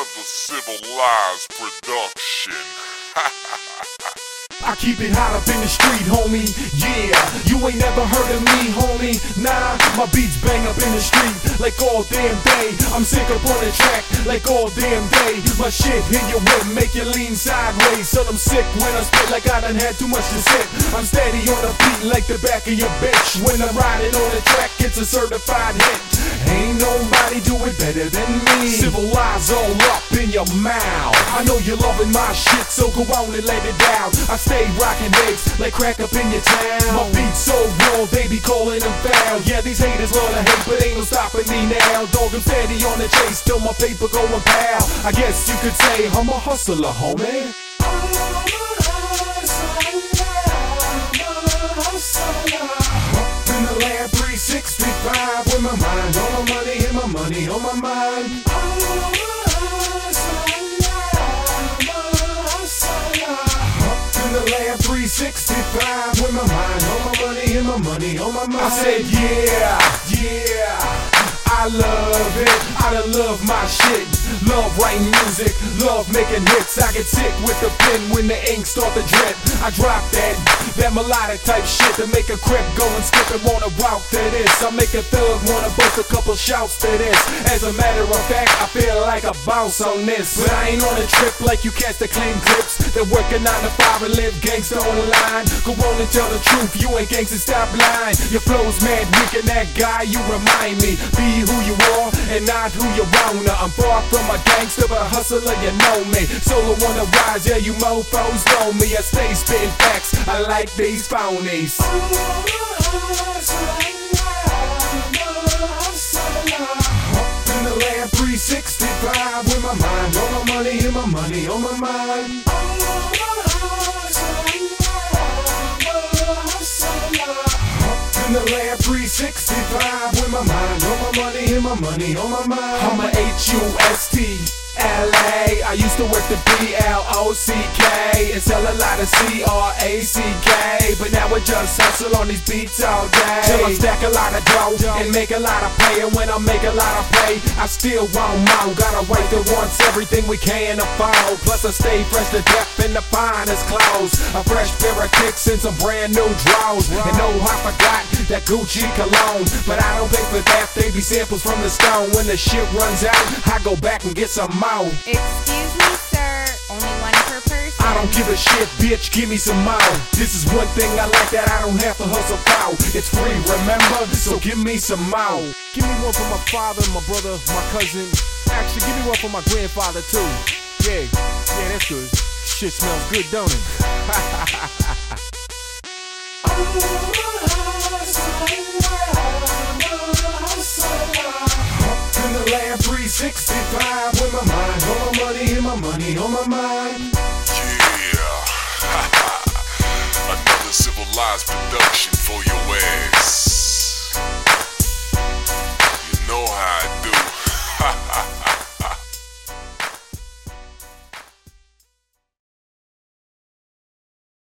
Another civilized production. I keep it hot up in the street, homie. Yeah, you ain't never heard of me, homie. Nah, my beats bang up in the street like all damn day. I'm sick up on the track like all damn day. My shit hit your whip, make you lean sideways. So I'm sick when I spit like I done had too much to sip. I'm steady on the beat like the back of your bitch. When I'm riding on the track, it's a certified hit. Ain't nobody do it better than me. Civilize all up in your mouth. I know you're loving my shit, so go on and let it down. I stay rocking babes like crack up in your town. My beats so raw, they be calling them foul. Yeah, these haters love to hate, but ain't no stopping me now. Dog, I'm steady on the chase, still my paper going pal. I guess you could say I'm a hustler, homie. 365 with my mind on my money and my money on my mind. I said, yeah, yeah. I love it, I love my shit. Love writing music, love making hits. I get sick with the pen when the ink start to drip. I drop that, that melodic type shit to make a crip go and skip and wanna walk to this. I make a thug wanna bust a couple shouts to this. As a matter of fact, I feel like a bounce on this. But I ain't on a trip like you cats that claim clips. That working nine to five and live gangsta on the line. Go on and tell the truth, you ain't gangsta, stop lying. Your flow's mad weak and that guy you remind me. Be who you are and not who you wanna. I'm far from a gangster, but hustler, you know me. Solo on the rise, yeah, you mofos know me. I stay spitting facts, I like these phonies. Up in the lab 365 with my mind on my money and my money on my mind. In 365 with my mind on my money and my money on my mind. I'm a H-U-S-T. L.A. I used to work the B-L-O-C-K and sell a lot of C-R-A-C-K But now I just hustle on these beats all day. Till I stack a lot of dough and make a lot of pay. And when I make a lot of pay, I still want more. Got a wife that wants everything we can afford. Plus I stay fresh to death in the finest clothes. A fresh pair of kicks and some brand new drawers. And no, I forgot that Gucci cologne. But I don't pay for that, they be samples from the stone. When the shit runs out, I go back and get some more Excuse me, sir. Only one per person. I don't give a shit, bitch, give me some more. This is one thing I like that I don't have to hustle for. It's free, remember? So give me some more. Give me one for my father, my brother, my cousin. Actually, give me one for my grandfather too. Yeah, yeah, that's good. Shit smells good, don't it? 365 with my mind on my money and my money on my mind. Yeah. Another civilized production for your ass.